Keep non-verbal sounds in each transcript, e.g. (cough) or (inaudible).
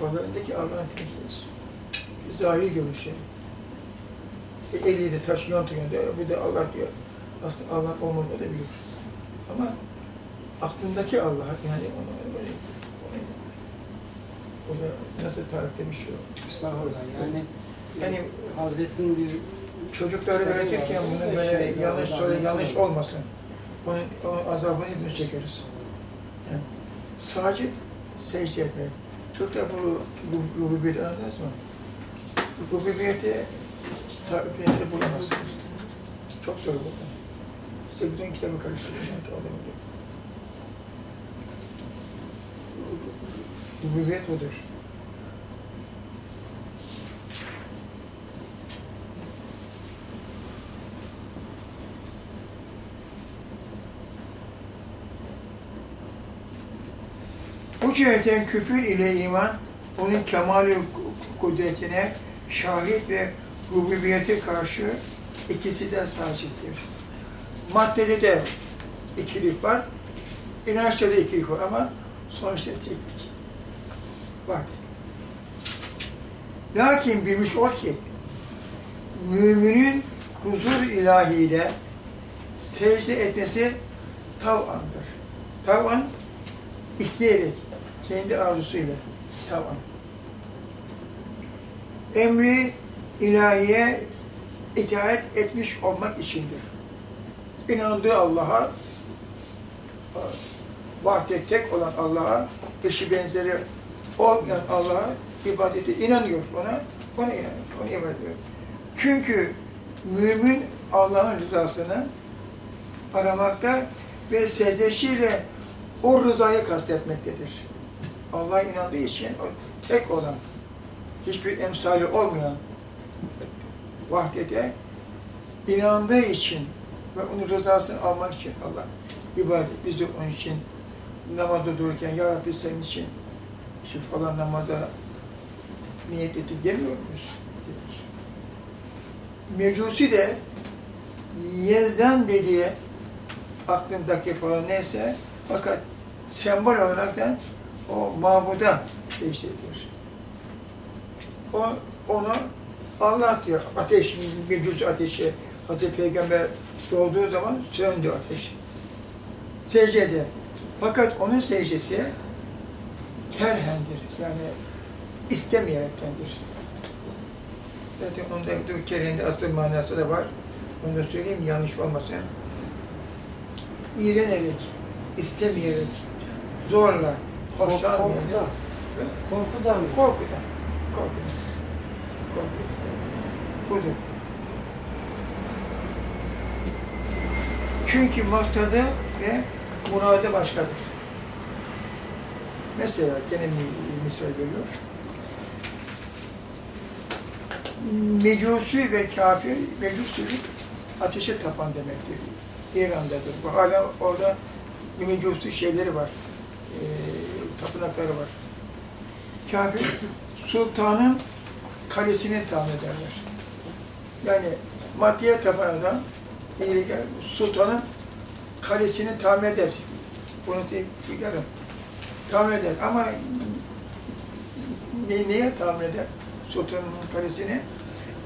kafalarındaki Allah'ın temsilcisi. Zahir görüşü. E, eliyle taş yontuyla bu da Allah diyor. Aslında Allah olmadığı da biliyor. Ama aklındaki Allah yani onu böyle onu, onu nasıl tarif demiş o. Estağfurullah. Yani Yani Hazretin bir çocukları öğretirken bunu böyle yanlış söyle, yanlış olmasın. Onun, onun azabını hepimiz çekeriz. Yani, sadece secde etmek. Çocuklar bu, bu rububiyeti anladınız mı? Rububiyeti tarifiyette bulamazsınız. Çok zor bu. Size bütün kitabı karıştırdım. Yani, o da biliyor. Rububiyet budur. Bu cihetten küfür ile iman, onun kemali kudretine şahit ve rububiyete karşı ikisi de sacittir. Maddede de ikilik var, inançta da ikilik var ama sonuçta teklik var. Lakin bilmiş ol ki, müminin huzur ilahide secde etmesi tav'andır. Tav'an isteyerek, kendi arzusuyla tamam. Emri ilahiye itaat etmiş olmak içindir. İnandığı Allah'a, vahdet tek olan Allah'a, eşi benzeri olmayan Allah'a ibadete inanıyor ona, ona inanıyor, ona ibadet ediyor. Çünkü mümin Allah'ın rızasını aramakta ve secdesiyle o rızayı kastetmektedir. Allah'a inandığı için o tek olan, hiçbir emsali olmayan vahdete inandığı için ve onun rızasını almak için Allah ibadet. Biz de onun için namazda dururken Ya Rabbi senin için şu falan namaza niyet ettik demiyor muyuz? Diyoruz. Mecusi de Yezdan dediği aklındaki falan neyse fakat sembol olarak da o mabuda secde ediyor. O, onu Allah diyor, ateş, bir cüz ateşi, Hazreti Peygamber doğduğu zaman söndü ateş. Secde eder. Fakat onun secdesi kerhendir, yani istemeyerektendir. Zaten onda bir kerhenin asıl manası da var. Onu da söyleyeyim yanlış olmasın. İğrenerek, istemeyerek, zorla, korkudan. Korkudan mı? Korkudan. Korkudan. Korkudan. Budur. Çünkü maksadı ve muradı başkadır. Mesela gene bir misal veriyor. Mecusi ve kafir, mecusilik ateşe tapan demektir. İran'dadır. Bu hala orada mecusi şeyleri var. Tapınakları var. Kafir, sultanın kalesini tamir ederler. Yani maddiye tapan adam, sultanın kalesini tamir eder. Bunu yarım. Tamir eder. Ama ne, neye tamir eder? Sultanın kalesini.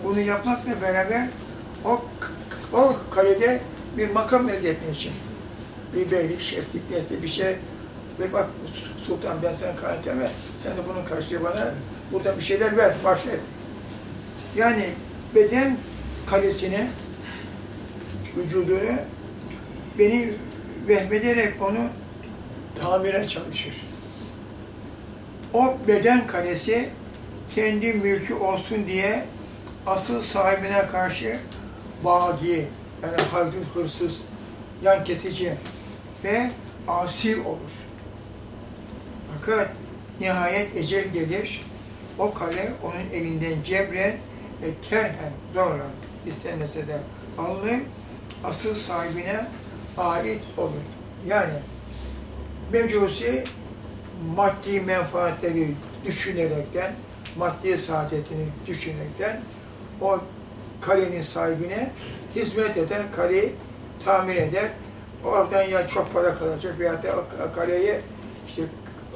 Bunu yapmakla beraber o, o kalede bir makam elde etmek için. Bir beylik, şeflik neyse bir şey. Ve bak sultan ben sana kanıtlayayım sen de bunun karşılığı bana burada bir şeyler ver, başla. Yani beden kalesini, vücudunu beni vehmederek onu tamire çalışır. O beden kalesi kendi mülkü olsun diye asıl sahibine karşı bagi, yani haydut hırsız, yan kesici ve asi olur. Fakat nihayet ecel gelir, o kale onun elinden cebren ve kerhen zorla istenmese de alınır, asıl sahibine ait olur. Yani mecusi maddi menfaatleri düşünerekten, maddi saadetini düşünerekten o kalenin sahibine hizmet eder, kaleyi tamir eder. Oradan ya çok para kalacak veya da o kaleyi işte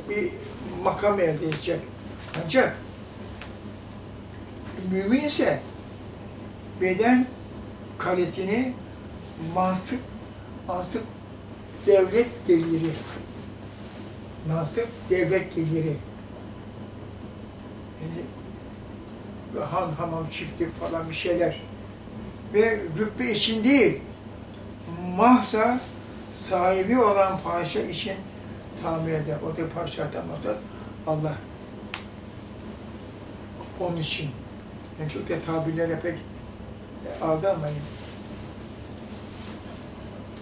bir makam elde edecek. Ancak mümin ise beden kalitesini mansıp, mansıp devlet geliri, mansıp devlet geliri, yani han, hamam, çiftlik falan bir şeyler ve rütbe için değil, mahza sahibi olan paşa için tamir eder. O da parça atamazsa Allah. Onun için. Yani çok da tabirlere pek e, aldanmayın.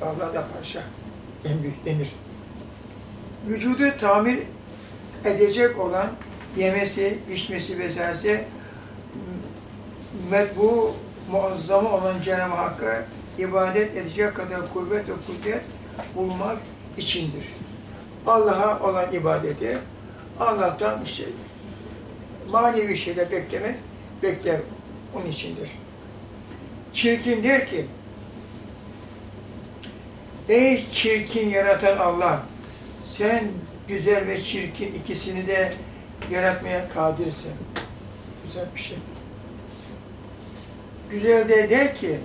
Allah da parça en büyük denir. Vücudu tamir edecek olan yemesi, içmesi vesairesi medbu muazzamı olan Cenab-ı Hakk'a ibadet edecek kadar kuvvet ve kudret bulmak içindir. Allah'a olan ibadeti Allah'tan işte manevi şeyler beklemek bekler onun içindir. Çirkin der ki Ey çirkin yaratan Allah sen güzel ve çirkin ikisini de yaratmaya kadirsin. Güzel bir şey. Güzel de der ki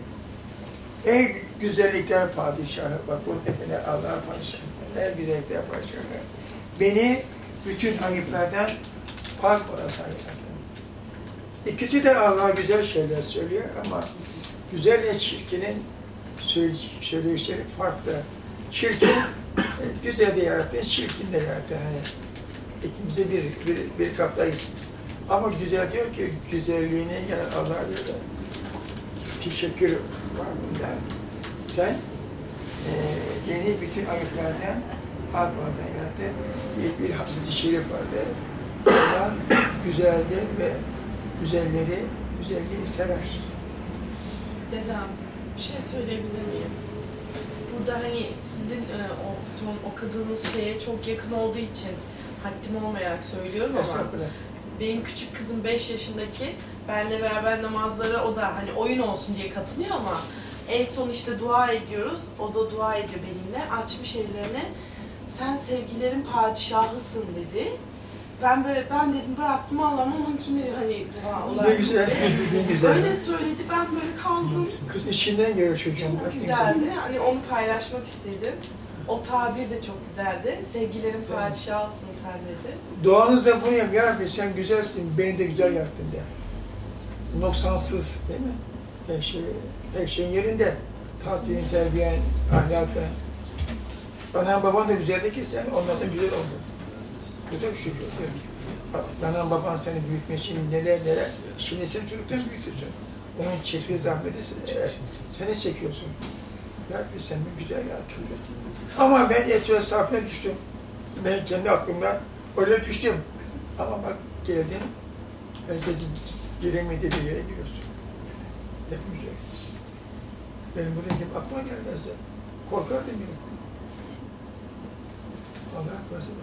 Ey güzellikler padişahı, bak bu tepene Allah'a padişahı, ey güzellikler padişahı. Beni bütün ayıplardan orası yarattın. İkisi de Allah'a güzel şeyler söylüyor ama güzel ve çirkinin söyleyişleri farklı. Çirkin, e, güzel de yarattın, çirkin de yarattın. Hani ikimizi bir, bir, bir kaptayız. Ama güzel diyor ki, güzelliğini yarat Allah'a göre teşekkür var bunda. Sen yeni bütün ayıplardan Hakikaten yarattı. Bir, bir hafızı şerif vardı. Allah güzeldir ve güzelleri, güzelliği sever. Dedem, bir şey söyleyebilir miyim? Burada hani sizin e, o son okudığınız şeye çok yakın olduğu için haddim olmayarak söylüyorum ama benim küçük kızım 5 yaşındaki benle beraber namazlara o da hani oyun olsun diye katılıyor ama en son işte dua ediyoruz. O da dua ediyor benimle. Açmış ellerini. Sen sevgilerin padişahısın dedi. Ben böyle ben dedim bıraktım Allah'ım onunkini hani dua Ne olarak. güzel, ne güzel. Öyle söyledi ben böyle kaldım. Kız içinden geliyor çocuğun. Çok ne güzeldi. Hani onu paylaşmak istedim. O tabir de çok güzeldi. Sevgilerin padişahısın sen dedi. Duanızda bunu yap. Ya Rabbi sen güzelsin, beni de güzel yarattın de. Noksansız değil mi? Her şey, her şeyin yerinde. Tahsilin, terbiyen, ahlakın. Anan baban da güzeldi ki sen onlardan güzel oldun. Bu da bir şey yok. Anan baban seni büyütmek için neler neler. Şimdi sen çocuktan büyütüyorsun. Onun çektiği zahmeti e, sen de çekiyorsun. Ya Rabbi sen bir güzel yarattın. de. Ama ben esve safine düştüm. Ben kendi aklımda oraya düştüm. Ama bak geldin, herkesin giremediği bir yere giriyorsun. Hepimiz öyleyiz. Benim buraya girdim aklıma gelmezdi. Korkardım benim. Allah korusun.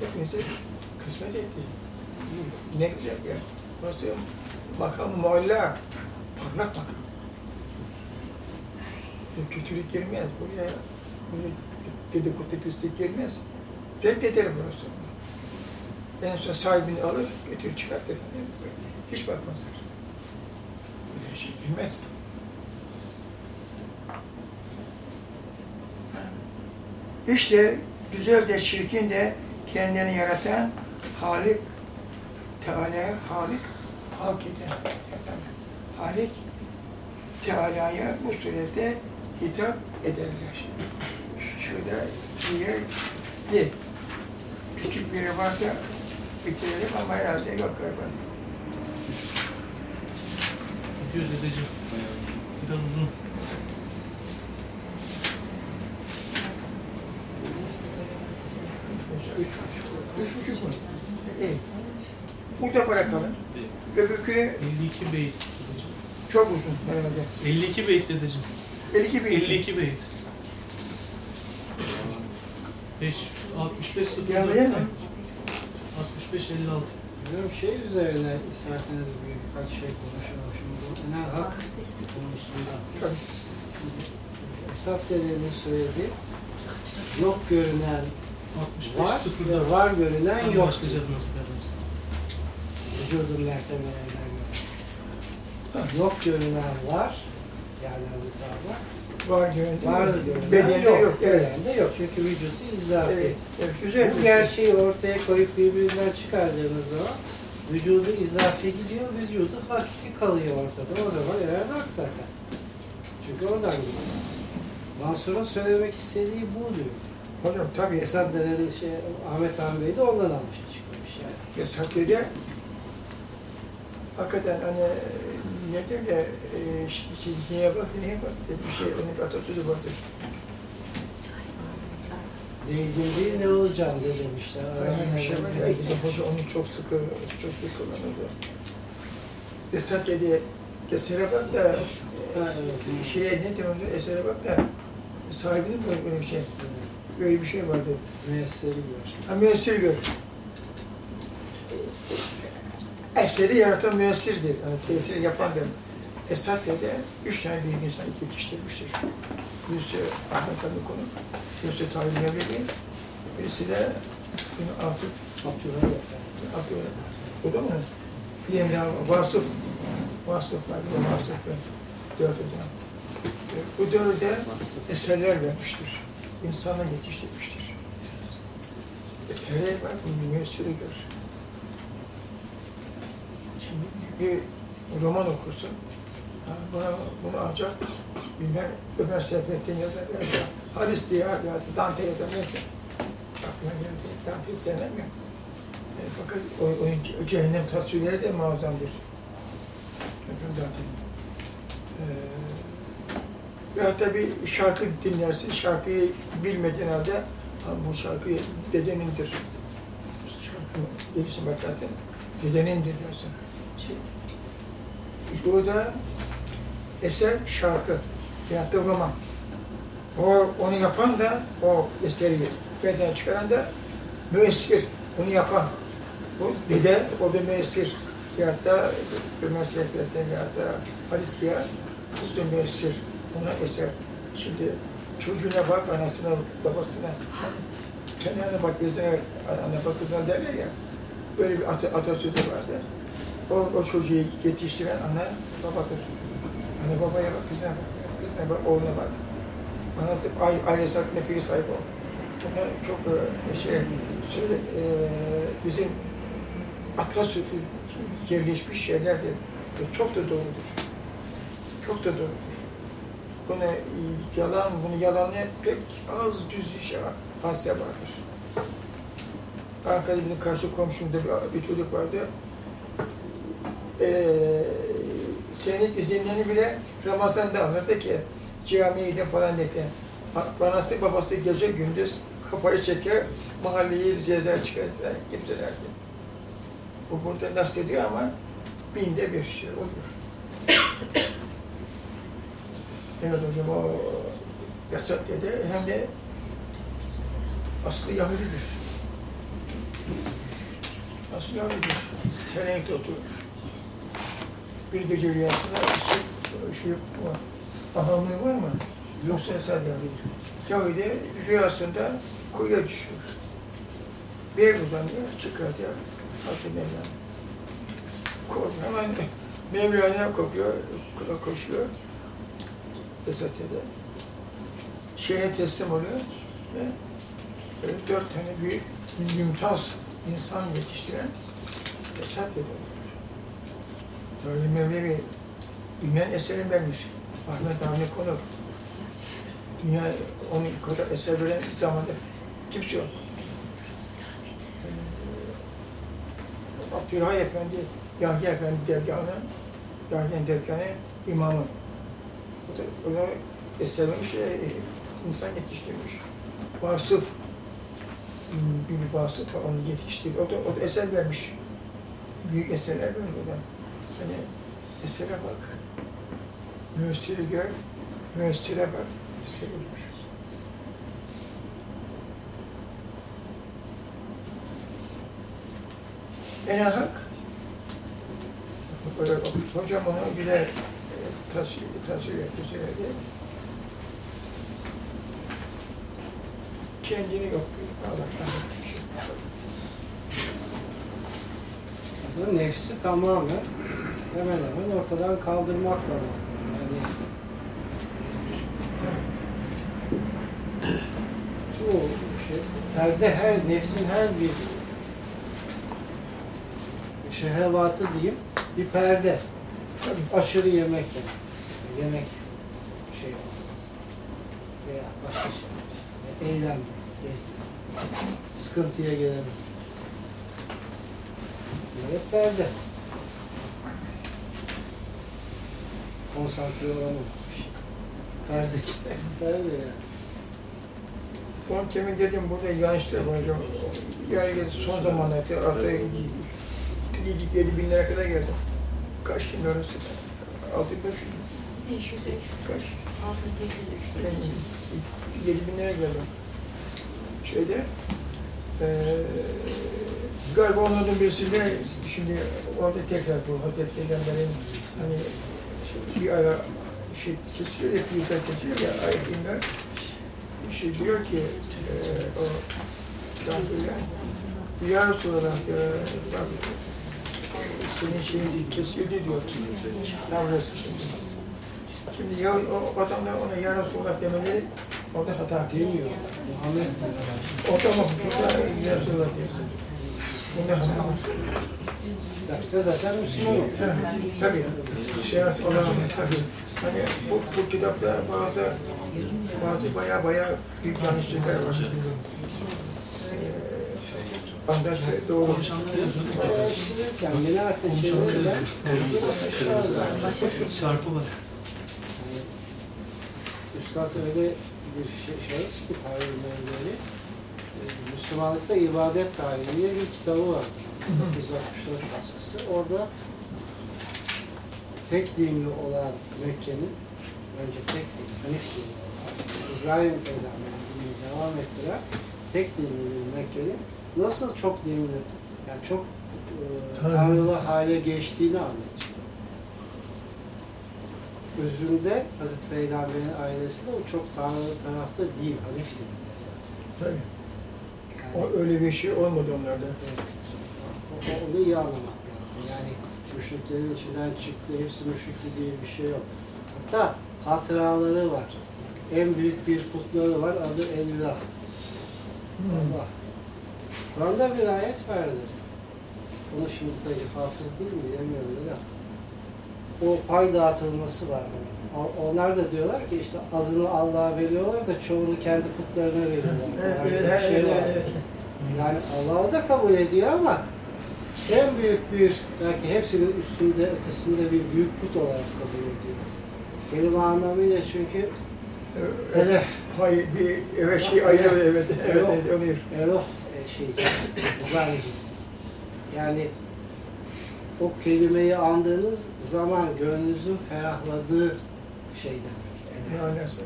Hepinize kısmet etti. Ne güzel ya. Nasıl makam mualla, parlak makam. Böyle Kötülük girmez buraya. Buraya dedikodu pislik girmez. Reddederim burası. En son sahibini alır, götürür çıkartır. Hiç bakmazlar. Böyle şey bilmez. İşte güzel de çirkin de kendini yaratan Halik Teala'ya Halik hak eden. Halik Teala'ya bu surette hitap ederler. Şurada bir yer ye. Küçük bir yer varsa bitirelim ama herhalde yok galiba. Gidiyoruz dedeciğim. Biraz uzun. Üç buçuk. Üç buçuk mu? İyi. Burada bırakalım. Öbürküne 52 beyt çok uzun herhalde. 52 beyt dedeciğim. 52 bin. 52 beyt. 5, 65 0 Gelmeye mi? 65 56. Diyorum şey üzerine isterseniz bir birkaç şey konuşalım Genel hak konusunda. Tabii. Esat dedenin söylediği yok görünen 65 var 0 ve var görünen yok. Başlayacağız. Vücudun mertebelerinden göre. Yok görünen var. Yani Hazreti Allah. Var görüntü. Var görünen yok. yok. Evet. Bedende yok. Çünkü vücudu izafi. Evet. evet. Güzel. Bu gerçeği ortaya koyup birbirinden çıkardığınız zaman vücudu izafi gidiyor, vücudu hakiki kalıyor ortada. O zaman herhalde hak zaten. Çünkü oradan gidiyor. Mansur'un söylemek istediği bu diyor. Hocam tabii Esad denen şey, Ahmet Han Bey de ondan almış çıkmış yani. Yasaklı'da hakikaten hani nedir de e, şey, neye bak neye bak bir şey onun atasözü vardır. Değdirdiği ne olacağım diye demişler. Öyle bir şey var ya hoca onu çok sıkı çok sıkı kullanırdı. Yasaklı'da esere bak da Ha, evet. e, şeye ne diyor onda esere bak da sahibinin böyle böyle bir şey. Böyle bir şey vardı. Müesseri gör. Ha, müessir gör. Eseri yaratan müessirdir. Yani tesiri yapan da Esat Dede üç tane büyük insan yetiştirmiştir. Birisi Ahmet Hamdi Konu, birisi Tahir Mevlevi, birisi de Abdülhak yapar. Atıf, o da mı? Yemla Vasıf, Vasıf var, bir de Vasıf var. Dört zaman. Bu dördü de eserler vermiştir. İnsana yetiştirmiştir. Esere bak, bunu müessiri gör. Şimdi bir roman okursun, buna, bunu ancak bilmem Ömer Seyfettin yazar ya da Haris diye ya da Dante yazar neyse. Aklıma geldi, Dante'yi sevmem ya. E, fakat o, o, cehennem tasvirleri de muazzamdır. Efendim Dante'nin. Ee, ve hatta bir şarkı dinlersin, şarkıyı bilmediğin halde ha, bu şarkı dedenindir. Şarkı gelişine bakarsın, dedenindir dersin. Şey, burada eser şarkı veyahut da roman. O, onu yapan da o eseri beden çıkaran da müessir. Onu yapan. Bu dede, o da müessir. Veyahut da Seyfettin veyahut da Halis Ziya, bu da müessir. Ona eser. Şimdi çocuğuna bak, anasına, babasına. Kendine bak, gözüne, ana bak, kızına derler ya. Böyle bir ata, atasözü vardı. O, o çocuğu yetiştiren ana babadır. Ana babaya bak, kızına bak, kızına bak, oğluna bak. Aile, ailesi hakkında fikir sahibi ol. Ona çok e, şey, şöyle, e, bizim atasözü yerleşmiş şeylerdir. Ve çok da doğrudur. Çok da doğrudur. Bunu e, yalan, bunu yalanlayan pek az düz işe hasta vardır. Bizim karşı komşumda bir, bir çocuk vardı. Ee, senin izinlerini bile Ramazan'da alırdı ki camiye gidin falan dedi. Anası babası gece gündüz kafayı çeker, mahalleyi ceza çıkartır, kimselerdi. Bu burada nasıl ediyor ama binde bir şey oluyor. (coughs) evet hocam o Esat dede hem de aslı Yahudidir. Aslı Yahudidir. Senek'te oturur. Bir gece rüyasında şey, şey var. Mı? Yoksa Esad Yahudi. Rüyasında kuyuya düşüyor. Bir uzanıyor, çıkartıyor. Hazreti Mevlana. Korkuyor. Hemen Mevlana'ya kopuyor, kula koşuyor. Esad dede. Şeye teslim oluyor ve böyle dört tane büyük mümtaz insan yetiştiren Esad dede oluyor. Böyle Mevlevi dünyanın eserini vermiş. Ahmet Avni Konuk. Dünya onun kadar eser veren zamanda kimse yok. Ee, Abdülhay Efendi, Yahya Efendi dergahının, Yahya'nın dergahının imamı. O da, o da eser vermiş, e, insan yetiştirmiş. Vasıf, bir, bir vasıf onu yetiştirdi. O da, o da eser vermiş. Büyük eserler vermiş o da. Hani esere bak. Müessiri gör, müessire bak, eseri gör. En hak, böyle, hocam onu güzel e, tasvir, tasvir etti, söyledi. Kendini yok, Allah'tan nefsi tamamen hemen hemen ortadan kaldırmakla var. Yani çoğu şey, perde her, nefsin her bir şehevatı diyeyim, bir perde. Aşırı yemek yemek yemek şey veya başka şeyler. Eylem, gezmek, sıkıntıya gelemek. Bunlar hep perde. Konsantre olamamış. Perde, perde (laughs) yani. Onun temin dedim burada yanlışlar var hocam. Yani son zamanlarda artık 7 bin lira kadar geldi. Kaç şimdi orası? 6 500 503, kaç? 6803 Yani 7 bin lira geldi. Şeyde eee galiba onlardan birisi de şimdi orada tekrar bu Hazreti Peygamber'in hani bir ara şey kesiyor ya, yüzler kesiyor ya ayet inler. Şey diyor ki eee o kafirler Ya Resulallah e, bak senin şeyin kesildi diyor. Sabrısı şimdi. Şimdi ya o adamlar ona ya Resulallah demeleri orada hata Demiyor. Muhammed o tamam, burada ya Resulallah diyorsun. Derse zaten Müslüman olur. Tabii, şey olan tabii. Hani bu, bu kitapta bazı bazı baya baya büyük yanlışlıklar var. Andaş ve doğru. Beni arkadaşlarıyla Çarpı var. Üstad öyle bir şey, şahıs ki e, Müslümanlıkta ibadet tarihi diye bir kitabı var. 1964 baskısı. Orada tek dinli olan Mekke'nin önce tek din, Hanif dini olan İbrahim Peygamber'in dinini devam ettiren tek dinli Mekke'nin nasıl çok dinli, yani çok e, tanrılı hale geçtiğini anlatıyor özünde Hazreti Peygamber'in ailesi de o çok tanrılı tarafta değil, Hanif zaten. Tabii. O, öyle bir şey olmadı onlarda. evet, onu iyi anlamak lazım. Yani müşriklerin içinden çıktı, hepsi müşrikti diye bir şey yok. Hatta hatıraları var. En büyük bir putları var, adı Elvila. Allah. Kur'an'da bir ayet verdi. Onu şimdi tabii hafız değil mi bilemiyorum da. O pay dağıtılması var. Yani. Onlar da diyorlar ki işte azını Allah'a veriyorlar da çoğunu kendi putlarına veriyorlar. Evet, evet, evet, şey evet, var. evet. Yani Allah'ı da kabul ediyor ama en büyük bir, belki hepsinin üstünde, ötesinde bir büyük put olarak kabul ediyor. Kelime anlamıyla çünkü Evet, ele, pay bir evet şey ayrı evet evet evet oluyor. eroh e, şey, mübaricisi. Yani o kelimeyi andığınız zaman gönlünüzün ferahladığı şey demek. Ele. Manası.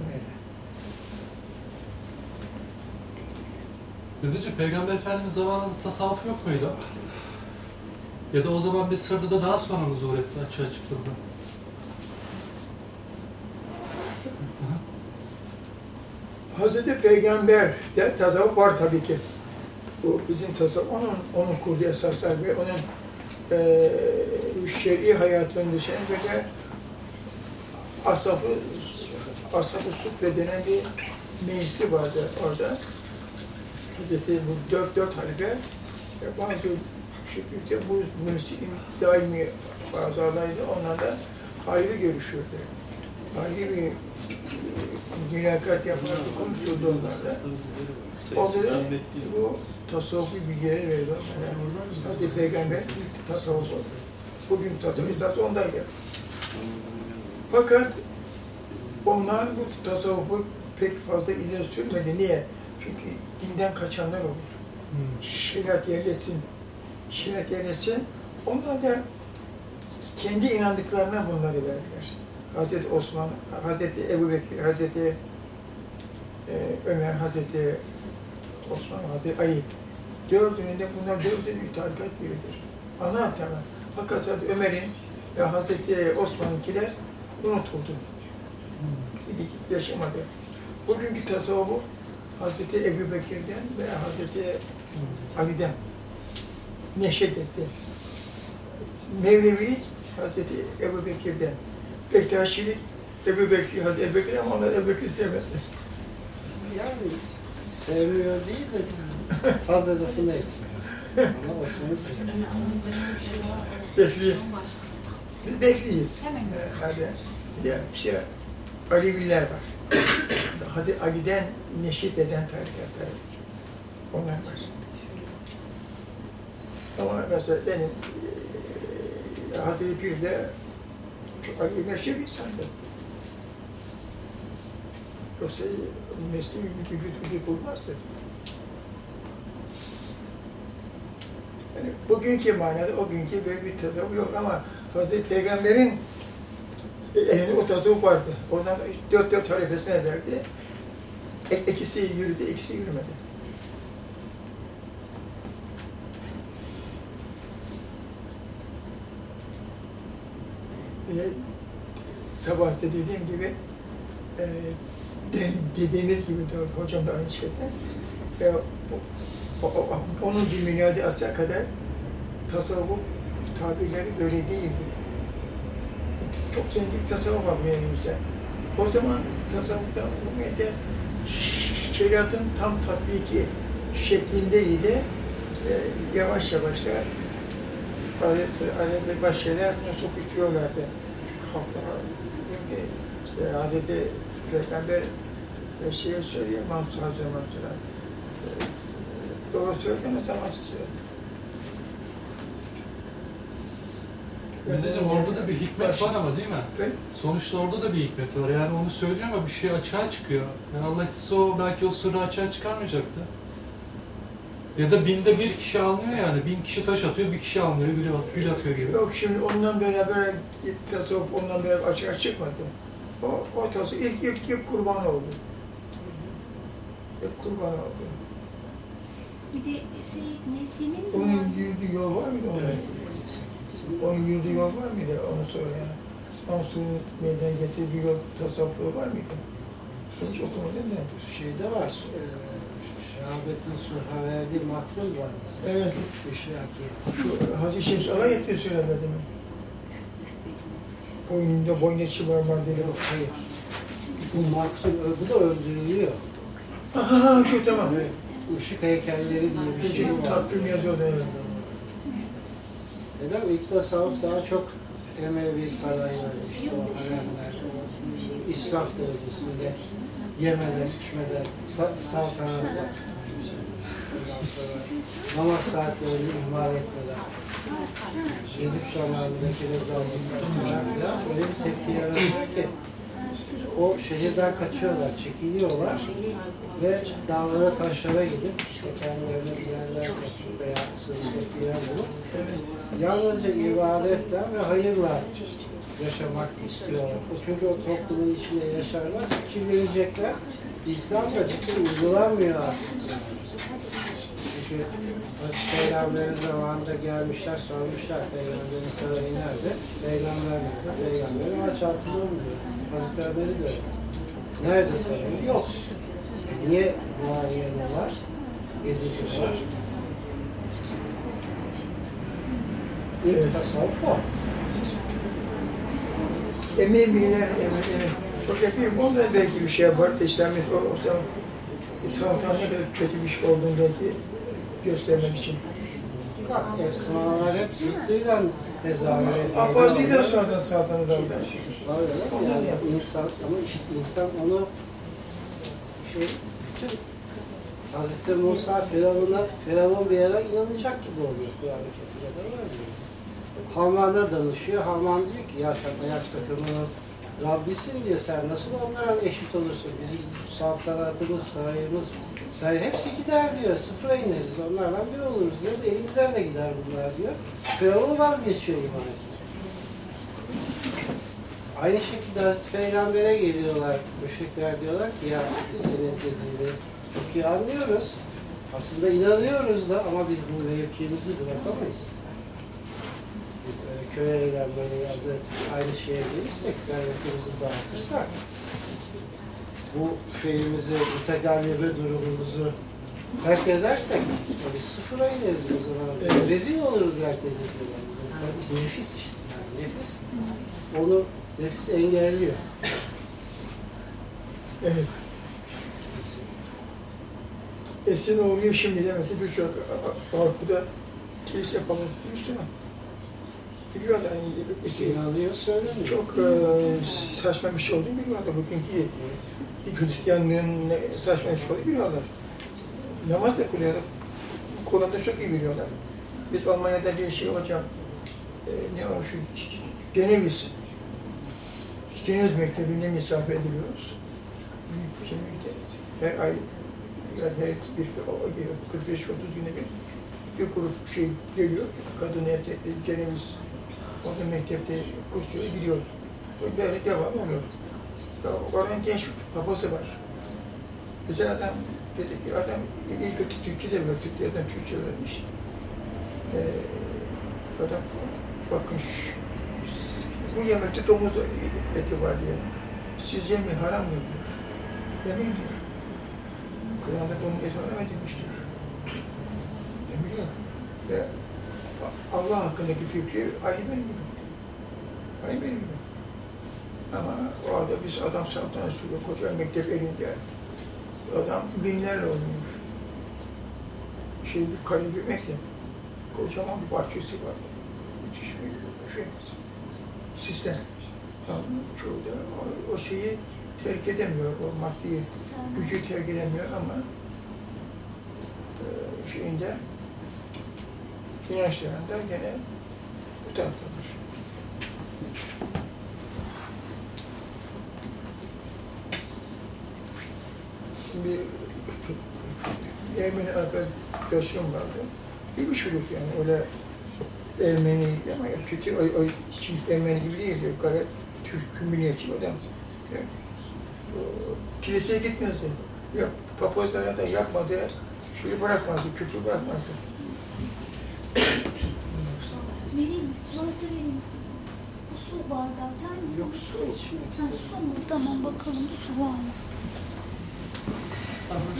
Dedeciğim Peygamber Efendimiz zamanında tasavvuf yok muydu? Ya da o zaman bir sırrı da daha sonra mı zuhur etti, açığa çıktı burada? Hazreti Peygamber de tasavvuf var tabii ki. Bu bizim tasavvuf, onun, onun kurduğu esaslar ve onun eee şer'i hayatının dışında de asabı, asabı sukre denen bir meclisi vardı orada. Hazreti bu dört dört halife ve bazı şekilde bu meclisin daimi bazı alaydı, onlar da ayrı görüşürdü. Ayrı bir mülakat yapardı, konuşurdu onlarla. Orada da bu tasavvufi bilgileri veriyor. Yani Hazreti Peygamber tasavvufu. Bugün tasavvuf esası ondaydı. Fakat onlar bu tasavvufu pek fazla ileri sürmedi. Niye? Çünkü dinden kaçanlar olur. Şeriat yerleşsin. Şeriat yerleşsin. Onlar da kendi inandıklarına bunları verdiler. Hazreti Osman, Hazreti Ebu Bekir, Hazreti e, Ömer, Hazreti Osman, Hazreti Ali. Dördünün de bunlar dördü bir tarikat biridir. Ana temel. Fakat Hazreti Ömer'in ve Hazreti Osman'ınkiler unutuldu. Gidi yaşamadı. Bugünkü tasavvufu Hazreti Ebu Bekir'den veya Hazreti Ali'den neşet etti. Mevlevilik Hazreti Ebu Bekir'den. Bektaşilik Ebu Bekir, Hazreti Ebu Bekir ama onlar Ebu Bekir'i sevmezler. Yani sevmiyor değil de fazla lafını etmiyor. Ama Osman'ı seviyor. Bekliyiz. Biz bekliyiz. Ee, hadi. Bir de şey, Aleviler var. Hazreti Ali'den neşit eden tarikatlar. Onlar var. Ama mesela benim eee Hazreti Pir çok Ali meşhur bir insandı. Yoksa mesleği vücut vücut olmazdı. Yani bugünkü manada o günkü böyle bir tasavvuf yok ama Hazreti Peygamber'in elinde o tasavvuf vardı. Ondan dört dört halifesine verdi. E- ikisi yürüdü, ikisi yürümedi. Ee, sabah da dediğim gibi e, de- dediğimiz gibi de hocam da aynı şeyde e, o, o, o, 10. milyarda asra kadar tasavvuf tabirleri böyle değildi. Çok zengin tasavvuf var elimizde. O zaman tasavvufta umumiyette ş- şeriatın tam tatbiki şeklindeydi. E, yavaş yavaş da arada başka şeyler sokuşturuyorlardı halklara. Çünkü işte adeti Peygamber e, şeye söylüyor Mansur Hazreti Mansur'a. E, doğru söylediğiniz zaman söyledin. Dedeciğim orada da bir hikmet var ama değil mi? Ben- Sonuçta orada da bir hikmet var. Yani onu söylüyor ama bir şey açığa çıkıyor. Yani Allah istese o belki o sırrı açığa çıkarmayacaktı. Ya da binde bir kişi almıyor yani. Bin kişi taş atıyor, bir kişi almıyor, biri at- gül atıyor gibi. Yok şimdi ondan beraber tasavvuf ondan beraber açığa çıkmadı. O, o tasavvuf ilk, ilk, ilk kurban oldu. İlk kurban oldu. Bir de Seyit Nesim'in Onun yürüdüğü yol var mıydı onun? Evet. Onun yürüdüğü yol var mıydı onu sonra ya? Mansur'un meydana getirdiği yol tasavvufu var mıydı? Hiç okumadın da. Şeyde var, e, Şahabettin Surha verdiği maklum var mesela. Evet. Işraki. Şu Hacı Şems alay ettiği söylemedi mi? Boynunda boynesi var var dedi. Yok hayır. Bu maklum, bu da öldürülüyor. Aha şu tamam. Işık heykelleri diye bir şey var. takvim yazıyordu evet. Neden? İlk tasavvuf daha çok Emevi sarayları, işte o haremler, israf derecesinde yemeden, içmeden, sa saltanatlar. Namaz saatlerini ihmal etmeden, Gezit zamanındaki rezallıklar falan filan öyle bir tepki yaratıyor ki o şehirden kaçıyorlar, çekiliyorlar ve dağlara taşlara gidip işte kendilerine yerler yapıp veya sığınacak bir yer bulup yalnızca ibadetle ve hayırla yaşamak istiyorlar. Çünkü o toplumun içinde yaşarlarsa kirlenecekler. İslam da ciddi uygulanmıyor. Çünkü Hazreti Peygamber'in zamanında gelmişler, sormuşlar Peygamber'in sarayı nerede? Peygamber nerede? Peygamber'in ağaç altında mı diyor. Hazreti Ömer'i öyle. Nerede sarayı? Yok. Niye muayeniyorlar? Geziyorlar. İlk Evet. tasavvuf o. Emeği, emeği. Fakat bir onda belki bir şey yapar. İslamiyet o, o zaman İslam'dan ne kadar kötü bir şey olduğunu belki göstermek için. Efsaneler hep zıttıyla tezahür ediyor. Abbasi de sonradan sağdan daldı. Var öyle mi? Yani insan, ama işte insan onu şey, bütün Hazreti Musa Firavun'a, Firavun bir yere inanacak gibi oluyor Kur'an-ı Kerim'de de var mı? Haman'a danışıyor. Haman diyor ki ya sen ayak takımının Rabbisin diyor sen nasıl onlara eşit olursun? Bizim saltanatımız, sarayımız, saray hepsi gider diyor. Sıfıra ineriz. Onlarla bir oluruz diyor. Elimizden de gider bunlar diyor. Firavun vazgeçiyor etmekten. Aynı şekilde Hazreti Peygamber'e geliyorlar, müşrikler diyorlar ki ya biz senin dediğini çok iyi anlıyoruz. Aslında inanıyoruz da ama biz bu mevkimizi bırakamayız. E, köye eğlenmeyi Hazreti aynı şeye gelirsek, servetimizi dağıtırsak, bu şeyimizi, mütegallibe durumumuzu terk edersek, tabii sıfıra ineriz o zaman. Evet. Rezil oluruz herkesin. Yani nefis işte. Yani nefis onu nefis engelliyor. Evet. Eskiden olmuyor şimdi demek ki birçok Avrupa'da kilise falan Müslüman. Biliyorlar hani işte İnanıyor söylemiyor. çok e, saçma bir şey olduğunu biliyorlar. Bugünkü bir Hristiyanlığın saçma bir şey olduğunu biliyorlar. Namaz da kılıyorlar. Bu konuda çok iyi biliyorlar. Biz Almanya'da bir şey hocam, e, ne var şu, Geneviz, Geneviz Mektebi'nde misafir ediliyoruz. Bir şey. Her ay, yani her bir, 45-30 güne bir, bir grup şey geliyor, kadın erkek, Geneviz, orada mektepte kursluyor, gidiyor. Böyle devam oluyor. Oranın genç babası var. Güzel adam, dedi ki adam iyi kötü Türkçe de biliyor, Türklerden Türkçe öğrenmiş. Ee, adam, bakın şu, bu yemekte domuz eti var diye. Siz yemeyin, haram mı diyor. Yemeyin diyor. Kur'an'da domuz eti haram edilmiştir. Demiyor. Ve Allah hakkındaki fikri aynı benim gibi. Aynı benim gibi. Ama o arada biz adam saltanat sürüyor, koca mektep elinde. Adam binlerle olmuş. Şey bir kare bir mektep. Kocaman bir bahçesi var. Müthiş bir şey. Sistem. Tamam? Çoğu da o, o şeyi terk edemiyor, o maddi gücü terk edemiyor ama e, şeyinde inançlarında gene bu taraftadır. Şimdi Ermeni arkadaşım vardı. İyi bir çocuk yani öyle Ermeni ama kötü, o, o Ermeni gibi değildi. Gayet Türk milliyetçi adam. Yani, kiliseye gitmezdi. Yok, papazlara da yapmadığı şeyi bırakmazdı, kötü bırakmazdı. bardağı çay mı? Yok su içmek istiyorum. Su mu? Tamam bakalım su var mı? Ama